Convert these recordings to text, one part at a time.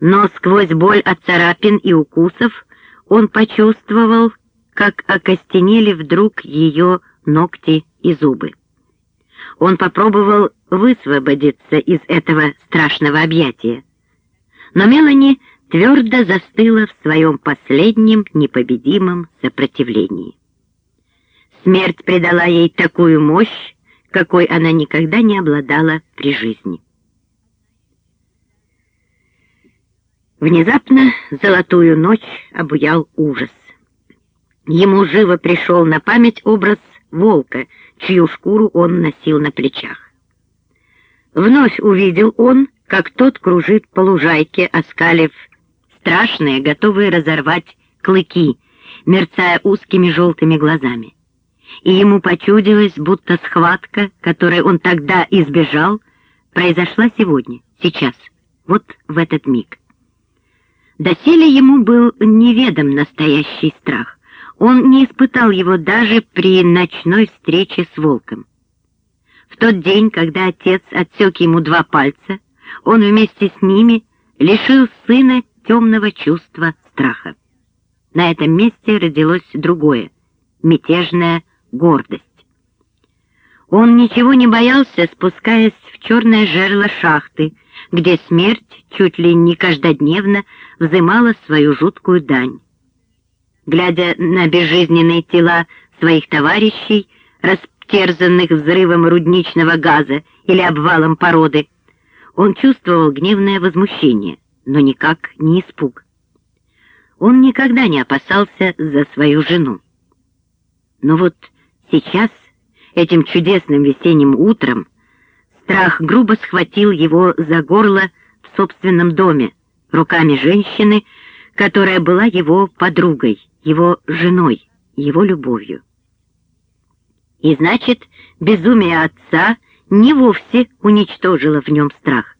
Но сквозь боль от царапин и укусов он почувствовал, как окостенели вдруг ее ногти и зубы. Он попробовал высвободиться из этого страшного объятия. Но Мелани твердо застыла в своем последнем непобедимом сопротивлении. Смерть придала ей такую мощь, какой она никогда не обладала при жизни. Внезапно золотую ночь обуял ужас. Ему живо пришел на память образ волка, чью шкуру он носил на плечах. Вновь увидел он, как тот кружит по лужайке, оскалив страшные, готовые разорвать клыки, мерцая узкими желтыми глазами. И ему почудилось, будто схватка, которой он тогда избежал, произошла сегодня, сейчас, вот в этот миг. Доселе ему был неведом настоящий страх. Он не испытал его даже при ночной встрече с волком. В тот день, когда отец отсек ему два пальца, он вместе с ними лишил сына темного чувства страха. На этом месте родилось другое, мятежная гордость. Он ничего не боялся, спускаясь в черное жерло шахты, где смерть чуть ли не каждодневно взымала свою жуткую дань. Глядя на безжизненные тела своих товарищей, растерзанных взрывом рудничного газа или обвалом породы, он чувствовал гневное возмущение, но никак не испуг. Он никогда не опасался за свою жену. Но вот сейчас, этим чудесным весенним утром, страх грубо схватил его за горло в собственном доме, руками женщины, которая была его подругой, его женой, его любовью. И значит, безумие отца не вовсе уничтожило в нем страх.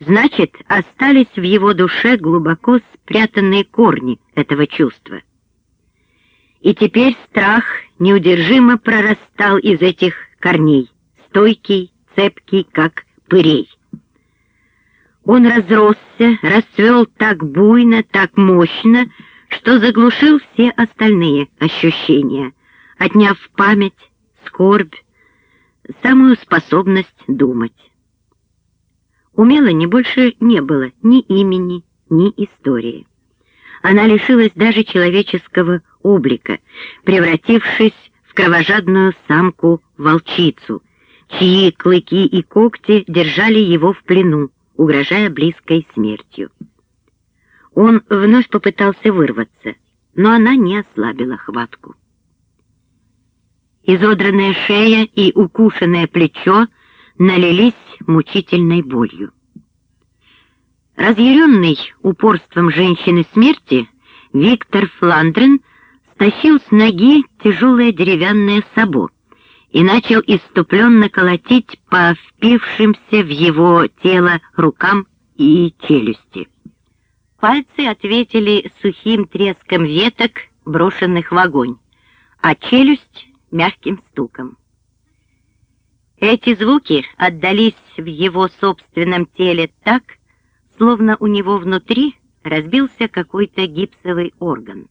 Значит, остались в его душе глубоко спрятанные корни этого чувства. И теперь страх неудержимо прорастал из этих корней, стойкий, цепкий, как пырей. Он разросся, расцвел так буйно, так мощно, что заглушил все остальные ощущения, отняв память, скорбь, самую способность думать. У Мелани больше не было ни имени, ни истории. Она лишилась даже человеческого облика, превратившись в кровожадную самку-волчицу, чьи клыки и когти держали его в плену, угрожая близкой смертью. Он вновь попытался вырваться, но она не ослабила хватку. Изодранная шея и укушенное плечо налились мучительной болью. Разъяренный упорством женщины смерти, Виктор Фландрен стащил с ноги тяжелое деревянное сабо и начал иступленно колотить по впившимся в его тело рукам и челюсти. Пальцы ответили сухим треском веток, брошенных в огонь, а челюсть — мягким стуком. Эти звуки отдались в его собственном теле так, словно у него внутри разбился какой-то гипсовый орган.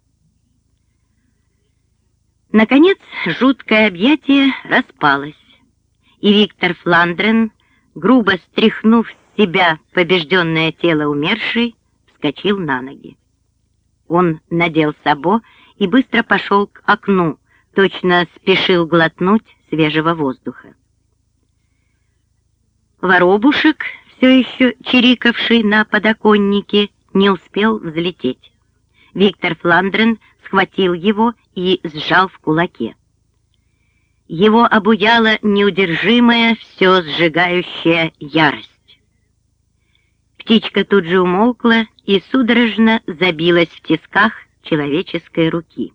Наконец, жуткое объятие распалось, и Виктор Фландрен, грубо стряхнув с себя побежденное тело умершей, вскочил на ноги. Он надел сабо и быстро пошел к окну, точно спешил глотнуть свежего воздуха. Воробушек, все еще чирикавший на подоконнике, не успел взлететь. Виктор Фландрен схватил его и сжал в кулаке. Его обуяла неудержимая, все сжигающая ярость. Птичка тут же умолкла и судорожно забилась в тисках человеческой руки.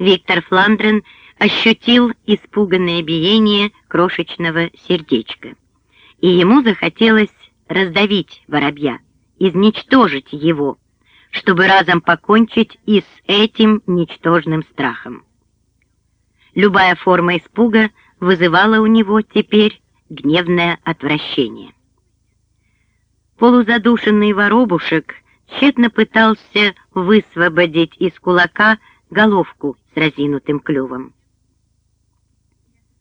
Виктор Фландрен ощутил испуганное биение крошечного сердечка, и ему захотелось раздавить воробья, изничтожить его, чтобы разом покончить и с этим ничтожным страхом. Любая форма испуга вызывала у него теперь гневное отвращение. Полузадушенный воробушек тщетно пытался высвободить из кулака головку с разинутым клювом.